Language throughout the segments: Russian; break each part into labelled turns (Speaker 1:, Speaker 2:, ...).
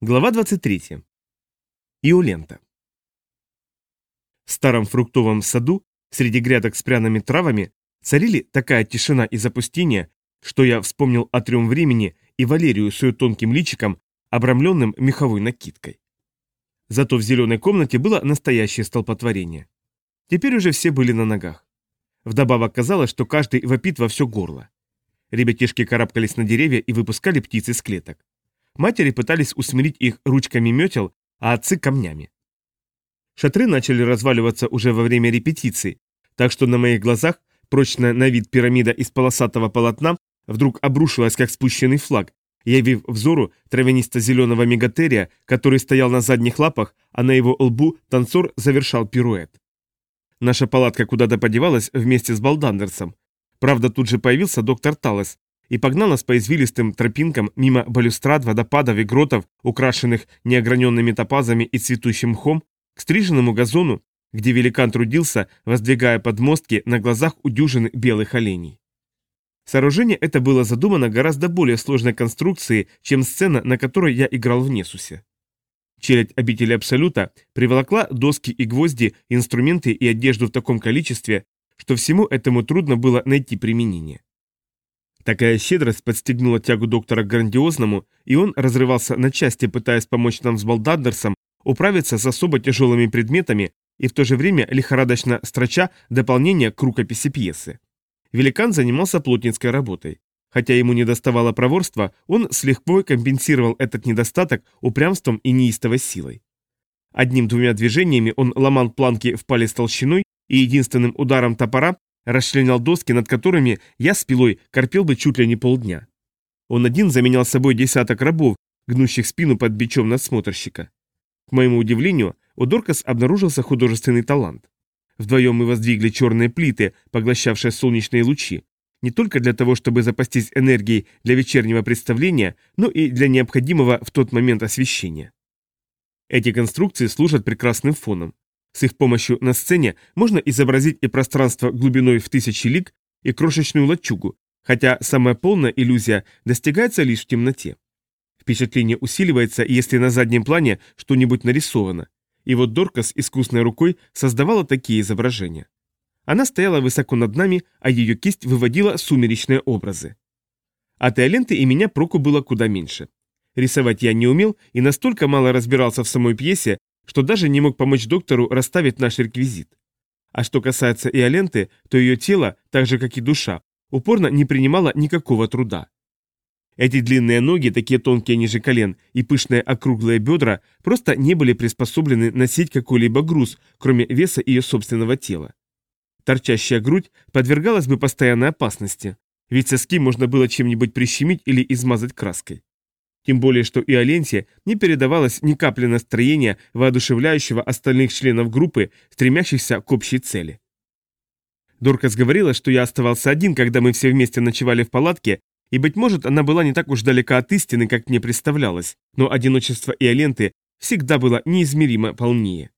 Speaker 1: Глава 23. Иолента. В старом фруктовом саду, среди грядок с пряными травами, царили такая тишина и запустение, что я вспомнил о трем времени и Валерию с ее тонким личиком, обрамленным меховой накидкой. Зато в зеленой комнате было настоящее столпотворение. Теперь уже все были на ногах. Вдобавок казалось, что каждый вопит во все горло. Ребятишки карабкались на деревья и выпускали птиц из клеток. Матери пытались усмирить их ручками метел, а отцы – камнями. Шатры начали разваливаться уже во время репетиций, так что на моих глазах прочная на вид пирамида из полосатого полотна вдруг обрушилась как спущенный флаг, явив взору травянисто-зеленого мегатерия, который стоял на задних лапах, а на его лбу танцор завершал пируэт. Наша палатка куда-то подевалась вместе с Балдандерсом. Правда, тут же появился доктор Талес, и погнал нас по извилистым тропинкам мимо балюстрад, водопадов и гротов, украшенных неограненными топазами и цветущим мхом, к стриженному газону, где великан трудился, воздвигая подмостки на глазах у дюжины белых оленей. Сооружение это было задумано гораздо более сложной конструкцией, чем сцена, на которой я играл в Несусе. Челядь обители Абсолюта приволокла доски и гвозди, инструменты и одежду в таком количестве, что всему этому трудно было найти применение. Такая щедрость подстегнула тягу доктора к грандиозному, и он разрывался на части, пытаясь помочь нам с Балдандерсом управиться с особо тяжелыми предметами и в то же время лихорадочно строча дополнение к рукописи пьесы. Великан занимался плотницкой работой. Хотя ему не доставало проворства, он с лихвой компенсировал этот недостаток упрямством и неистовой силой. Одним-двумя движениями он ломал планки в палец толщиной и единственным ударом топора расчленял доски, над которыми я с пилой корпел бы чуть ли не полдня. Он один заменял собой десяток рабов, гнущих спину под бичом надсмотрщика. К моему удивлению, у Доркас обнаружился художественный талант. Вдвоем мы воздвигли черные плиты, поглощавшие солнечные лучи, не только для того, чтобы запастись энергией для вечернего представления, но и для необходимого в тот момент освещения. Эти конструкции служат прекрасным фоном. С их помощью на сцене можно изобразить и пространство глубиной в тысячи лиг, и крошечную лачугу, хотя самая полная иллюзия достигается лишь в темноте. Впечатление усиливается, если на заднем плане что-нибудь нарисовано. И вот Доркас искусной рукой создавала такие изображения. Она стояла высоко над нами, а ее кисть выводила сумеречные образы. От Эоленты и меня проку было куда меньше. Рисовать я не умел и настолько мало разбирался в самой пьесе, что даже не мог помочь доктору расставить наш реквизит. А что касается Иоленты, то ее тело, так же как и душа, упорно не принимало никакого труда. Эти длинные ноги, такие тонкие ниже колен, и пышные округлые бедра просто не были приспособлены носить какой-либо груз, кроме веса ее собственного тела. Торчащая грудь подвергалась бы постоянной опасности, ведь соски можно было чем-нибудь прищемить или измазать краской. Тем более, что и Аленте не передавалось ни капли настроения, воодушевляющего остальных членов группы, стремящихся к общей цели. Доркас говорила, что я оставался один, когда мы все вместе ночевали в палатке, и, быть может, она была не так уж далека от истины, как мне представлялось, но одиночество и Аленты всегда было неизмеримо полнее.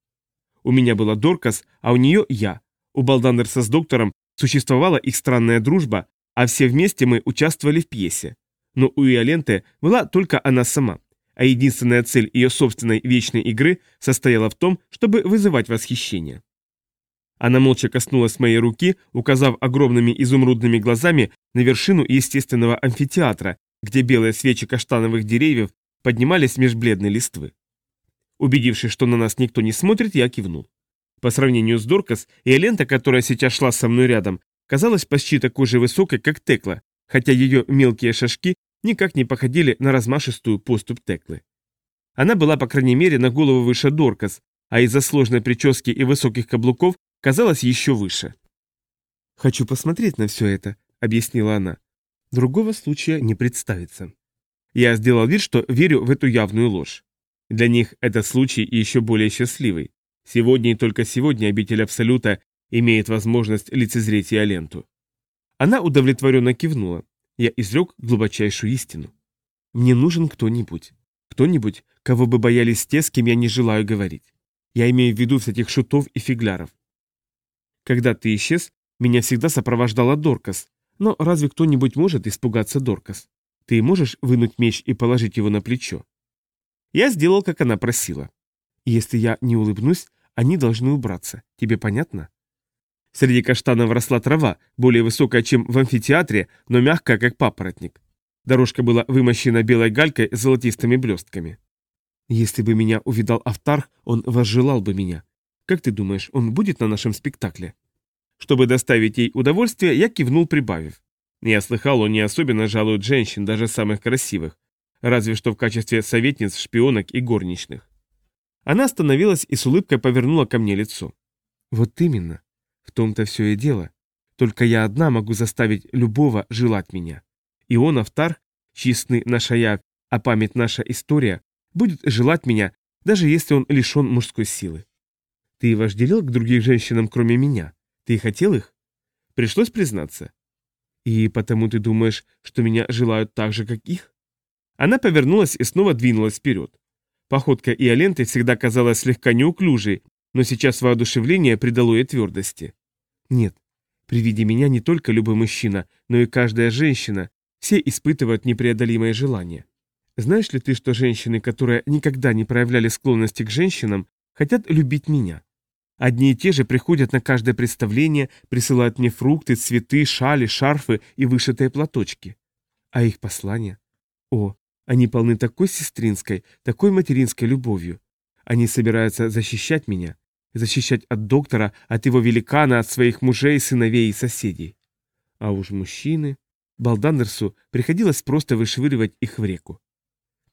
Speaker 1: У меня была Доркас, а у нее я. У Балдандерса с доктором существовала их странная дружба, а все вместе мы участвовали в пьесе но у Иоленты была только она сама, а единственная цель ее собственной вечной игры состояла в том, чтобы вызывать восхищение. Она молча коснулась моей руки, указав огромными изумрудными глазами на вершину естественного амфитеатра, где белые свечи каштановых деревьев поднимались меж бледной листвы. Убедившись, что на нас никто не смотрит, я кивнул. По сравнению с Доркас, Иолента, которая сейчас шла со мной рядом, казалась почти такой же высокой, как Текла, хотя ее мелкие шажки никак не походили на размашистую поступ Теклы. Она была, по крайней мере, на голову выше Доркас, а из-за сложной прически и высоких каблуков казалась еще выше. «Хочу посмотреть на все это», — объяснила она. «Другого случая не представится». Я сделал вид, что верю в эту явную ложь. Для них этот случай еще более счастливый. Сегодня и только сегодня обитель Абсолюта имеет возможность лицезреть Иоленту. Она удовлетворенно кивнула. Я изрек глубочайшую истину. Мне нужен кто-нибудь. Кто-нибудь, кого бы боялись те, с кем я не желаю говорить. Я имею в виду всяких шутов и фигляров. Когда ты исчез, меня всегда сопровождала Доркас. Но разве кто-нибудь может испугаться Доркас? Ты можешь вынуть меч и положить его на плечо? Я сделал, как она просила. Если я не улыбнусь, они должны убраться. Тебе понятно? Среди каштанов росла трава, более высокая, чем в амфитеатре, но мягкая, как папоротник. Дорожка была вымощена белой галькой с золотистыми блестками. Если бы меня увидал Автарх, он возжелал бы меня. Как ты думаешь, он будет на нашем спектакле? Чтобы доставить ей удовольствие, я кивнул, прибавив. Я слыхал, он не особенно жалует женщин, даже самых красивых. Разве что в качестве советниц, шпионок и горничных. Она остановилась и с улыбкой повернула ко мне лицо. Вот именно. В том-то все и дело. Только я одна могу заставить любого желать меня. И он, Автар, чьи сны наша я, а память наша история, будет желать меня, даже если он лишен мужской силы. Ты вожделел к другим женщинам, кроме меня? Ты хотел их? Пришлось признаться. И потому ты думаешь, что меня желают так же, как их? Она повернулась и снова двинулась вперед. Походка Иоленты всегда казалась слегка неуклюжей, но сейчас воодушевление придало ей твердости. Нет, при виде меня не только любой мужчина, но и каждая женщина, все испытывают непреодолимое желание. Знаешь ли ты, что женщины, которые никогда не проявляли склонности к женщинам, хотят любить меня? Одни и те же приходят на каждое представление, присылают мне фрукты, цветы, шали, шарфы и вышитые платочки. А их послания? О, они полны такой сестринской, такой материнской любовью. Они собираются защищать меня, защищать от доктора, от его великана, от своих мужей, сыновей и соседей. А уж мужчины... Балдандерсу приходилось просто вышвыривать их в реку.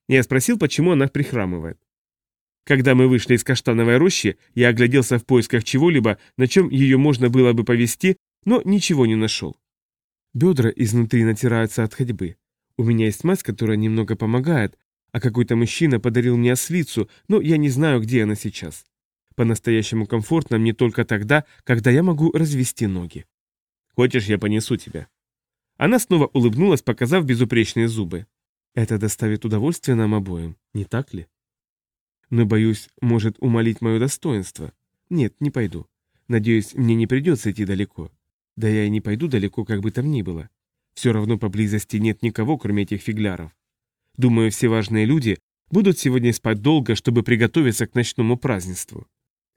Speaker 1: Я спросил, почему она прихрамывает. Когда мы вышли из каштановой рощи, я огляделся в поисках чего-либо, на чем ее можно было бы повести, но ничего не нашел. Бедра изнутри натираются от ходьбы. У меня есть мать, которая немного помогает, а какой-то мужчина подарил мне ослицу, но я не знаю, где она сейчас. По-настоящему комфортно мне только тогда, когда я могу развести ноги. Хочешь, я понесу тебя? Она снова улыбнулась, показав безупречные зубы. Это доставит удовольствие нам обоим, не так ли? но, боюсь, может умолить мое достоинство. Нет, не пойду. Надеюсь, мне не придется идти далеко. Да я и не пойду далеко, как бы там ни было. Все равно поблизости нет никого, кроме этих фигляров. Думаю, все важные люди будут сегодня спать долго, чтобы приготовиться к ночному празднеству.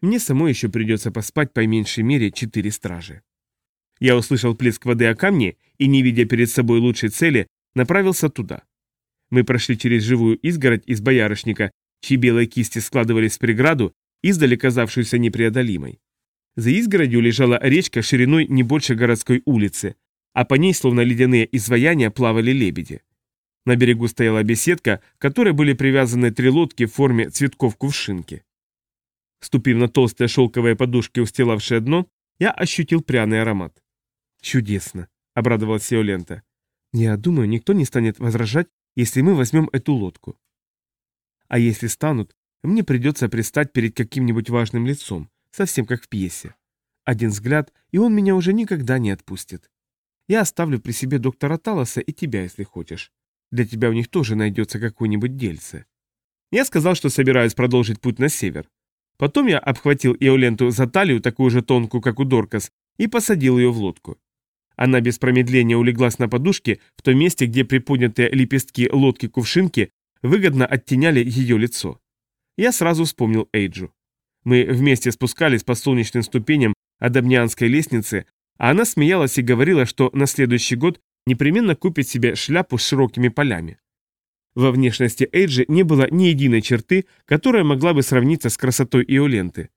Speaker 1: Мне самой еще придется поспать по меньшей мере четыре стражи. Я услышал плеск воды о камне и, не видя перед собой лучшей цели, направился туда. Мы прошли через живую изгородь из боярышника чьи белые кисти складывались в преграду, издали казавшуюся непреодолимой. За изгородью лежала речка шириной не больше городской улицы, а по ней, словно ледяные изваяния, плавали лебеди. На берегу стояла беседка, к которой были привязаны три лодки в форме цветков кувшинки. Ступив на толстые шелковые подушки, устилавшие дно, я ощутил пряный аромат. «Чудесно!» — обрадовалась Иолента. «Я думаю, никто не станет возражать, если мы возьмем эту лодку. А если станут, мне придется пристать перед каким-нибудь важным лицом, совсем как в пьесе. Один взгляд, и он меня уже никогда не отпустит. Я оставлю при себе доктора Талоса и тебя, если хочешь. Для тебя у них тоже найдется какое-нибудь дельце. Я сказал, что собираюсь продолжить путь на север. Потом я обхватил Иоленту за талию, такую же тонкую, как у Доркас, и посадил ее в лодку. Она без промедления улеглась на подушке в том месте, где приподнятые лепестки лодки-кувшинки выгодно оттеняли ее лицо. Я сразу вспомнил Эйджу. Мы вместе спускались по солнечным ступеням Адамнианской лестницы, а она смеялась и говорила, что на следующий год непременно купит себе шляпу с широкими полями. Во внешности Эйджи не было ни единой черты, которая могла бы сравниться с красотой Иоленты.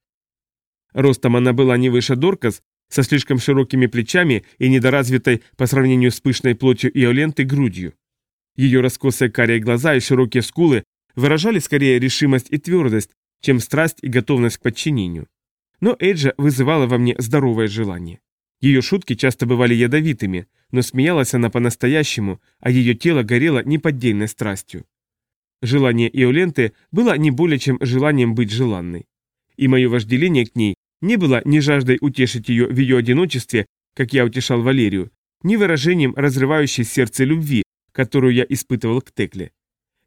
Speaker 1: Ростом она была не выше Доркас, со слишком широкими плечами и недоразвитой по сравнению с пышной плотью Иоленты грудью. Ее раскосые карие глаза и широкие скулы выражали скорее решимость и твердость, чем страсть и готовность к подчинению. Но Эйджа вызывала во мне здоровое желание. Ее шутки часто бывали ядовитыми, но смеялась она по-настоящему, а ее тело горело неподдельной страстью. Желание Иоленты было не более чем желанием быть желанной. И мое вожделение к ней не было ни жаждой утешить ее в ее одиночестве, как я утешал Валерию, ни выражением разрывающей сердце любви, которую я испытывал к Текле.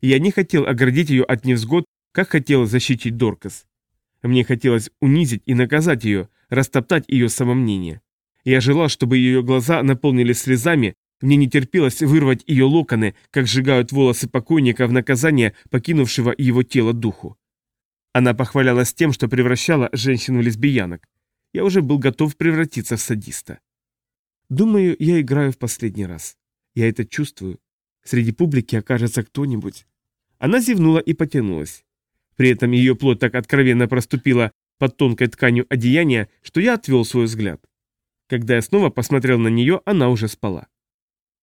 Speaker 1: Я не хотел оградить ее от невзгод, как хотел защитить Доркас. Мне хотелось унизить и наказать ее, растоптать ее самомнение. Я желал, чтобы ее глаза наполнились слезами, Мне не терпелось вырвать ее локоны, как сжигают волосы покойника в наказание покинувшего его тело духу. Она похвалялась тем, что превращала женщин в лесбиянок. Я уже был готов превратиться в садиста. Думаю, я играю в последний раз. Я это чувствую. Среди публики окажется кто-нибудь. Она зевнула и потянулась. При этом ее плоть так откровенно проступила под тонкой тканью одеяния, что я отвел свой взгляд. Когда я снова посмотрел на нее, она уже спала.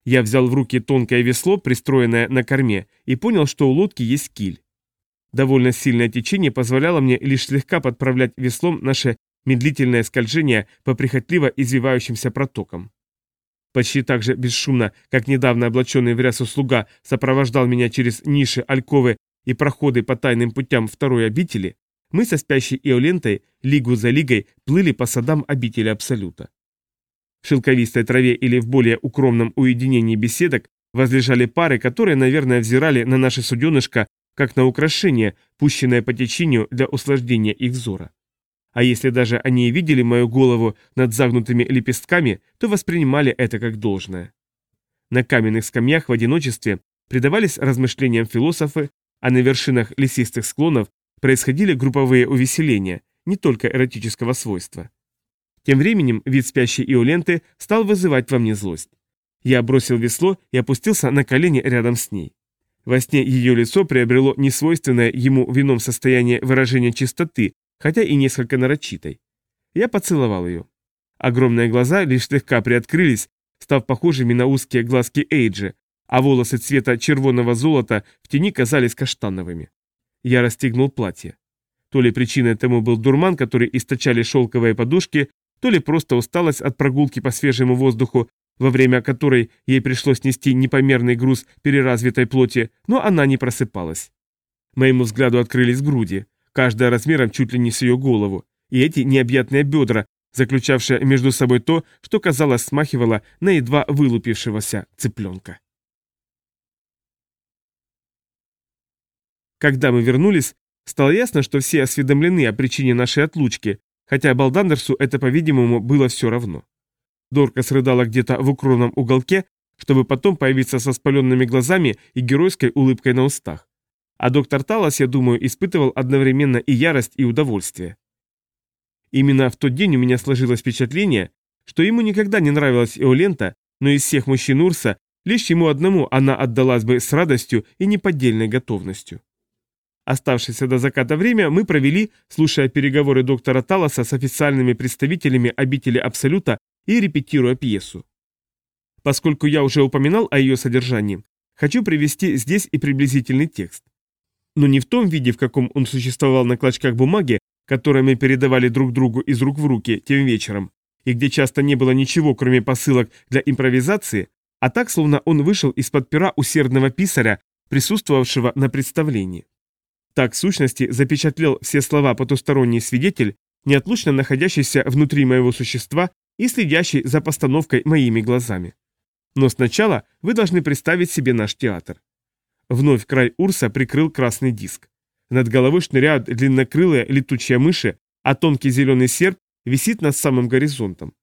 Speaker 1: Я взял в руки тонкое весло, пристроенное на корме, и понял, что у лодки есть киль. Довольно сильное течение позволяло мне лишь слегка подправлять веслом наше медлительное скольжение по прихотливо извивающимся протокам. Почти так же бесшумно, как недавно облаченный в рясу слуга сопровождал меня через ниши, альковы и проходы по тайным путям второй обители, мы со спящей Иолентой, лигу за лигой, плыли по садам обители Абсолюта. В шелковистой траве или в более укромном уединении беседок возлежали пары, которые, наверное, взирали на наше суденышко как на украшение, пущенное по течению для услаждения их взора. А если даже они и видели мою голову над загнутыми лепестками, то воспринимали это как должное. На каменных скамьях в одиночестве предавались размышлениям философы, а на вершинах лесистых склонов происходили групповые увеселения, не только эротического свойства. Тем временем вид спящей Иоленты стал вызывать во мне злость. Я бросил весло и опустился на колени рядом с ней. Во сне ее лицо приобрело несвойственное ему в ином состоянии выражение чистоты, хотя и несколько нарочитой. Я поцеловал ее. Огромные глаза лишь слегка приоткрылись, став похожими на узкие глазки Эйджи, а волосы цвета червонного золота в тени казались каштановыми. Я расстегнул платье. То ли причиной тому был дурман, который источали шелковые подушки, то ли просто усталость от прогулки по свежему воздуху, во время которой ей пришлось нести непомерный груз переразвитой плоти, но она не просыпалась. Моему взгляду открылись груди, каждая размером чуть ли не с ее голову, и эти необъятные бедра, заключавшие между собой то, что, казалось, смахивало на едва вылупившегося цыпленка. Когда мы вернулись, стало ясно, что все осведомлены о причине нашей отлучки, хотя Балдандерсу это, по-видимому, было все равно. Дорка срыдала где-то в укромном уголке, чтобы потом появиться со спаленными глазами и геройской улыбкой на устах. А доктор Талас, я думаю, испытывал одновременно и ярость, и удовольствие. Именно в тот день у меня сложилось впечатление, что ему никогда не нравилась Иолента, но из всех мужчин Урса лишь ему одному она отдалась бы с радостью и неподдельной готовностью. Оставшееся до заката время мы провели, слушая переговоры доктора Талоса с официальными представителями обители Абсолюта и репетируя пьесу. Поскольку я уже упоминал о ее содержании, хочу привести здесь и приблизительный текст. Но не в том виде, в каком он существовал на клочках бумаги, которые мы передавали друг другу из рук в руки тем вечером, и где часто не было ничего, кроме посылок для импровизации, а так, словно он вышел из-под пера усердного писаря, присутствовавшего на представлении. Так, в сущности, запечатлел все слова потусторонний свидетель, неотлучно находящийся внутри моего существа и следящий за постановкой моими глазами. Но сначала вы должны представить себе наш театр. Вновь край Урса прикрыл красный диск. Над головой шныряют длиннокрылые летучие мыши, а тонкий зеленый серп висит над самым горизонтом.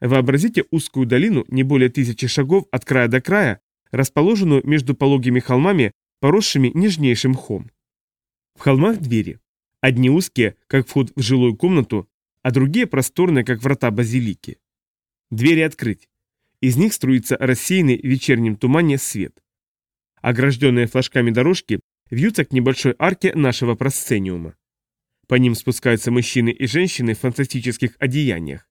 Speaker 1: Вообразите узкую долину, не более тысячи шагов от края до края, расположенную между пологими холмами, поросшими нежнейшим мхом. В холмах двери. Одни узкие, как вход в жилую комнату, а другие просторные, как врата базилики. Двери открыть. Из них струится рассеянный в вечернем тумане свет. Огражденные флажками дорожки вьются к небольшой арке нашего просцениума. По ним спускаются мужчины и женщины в фантастических одеяниях.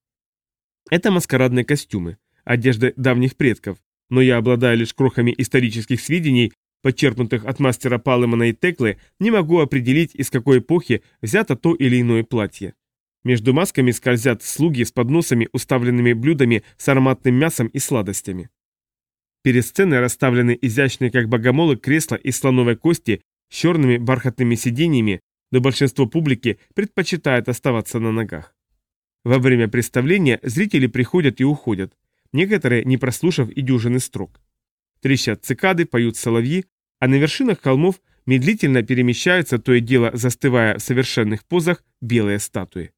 Speaker 1: Это маскарадные костюмы, одежды давних предков, но я обладаю лишь крохами исторических сведений подчеркнутых от мастера Палемана и Теклы, не могу определить, из какой эпохи взято то или иное платье. Между масками скользят слуги с подносами, уставленными блюдами с ароматным мясом и сладостями. Перед сценой расставлены изящные, как богомолы, кресла из слоновой кости с черными бархатными сиденьями, но большинство публики предпочитает оставаться на ногах. Во время представления зрители приходят и уходят, некоторые не прослушав и дюжины строк. Трещат цикады, поют соловьи, а на вершинах холмов медлительно перемещаются, то и дело застывая в совершенных позах, белые статуи.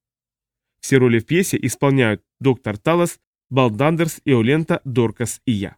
Speaker 1: Все роли в пьесе исполняют доктор Талас, Балдандерс, Иолента, Доркас и я.